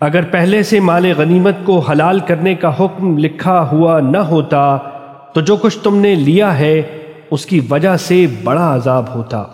اگر پہلے سے مال غنیمت کو حلال کرنے کا حکم لکھا ہوا نہ ہوتا، تو جو کچھ تم نے لیا ہے، اس کی وجہ سے بڑا عذاب ہوتا۔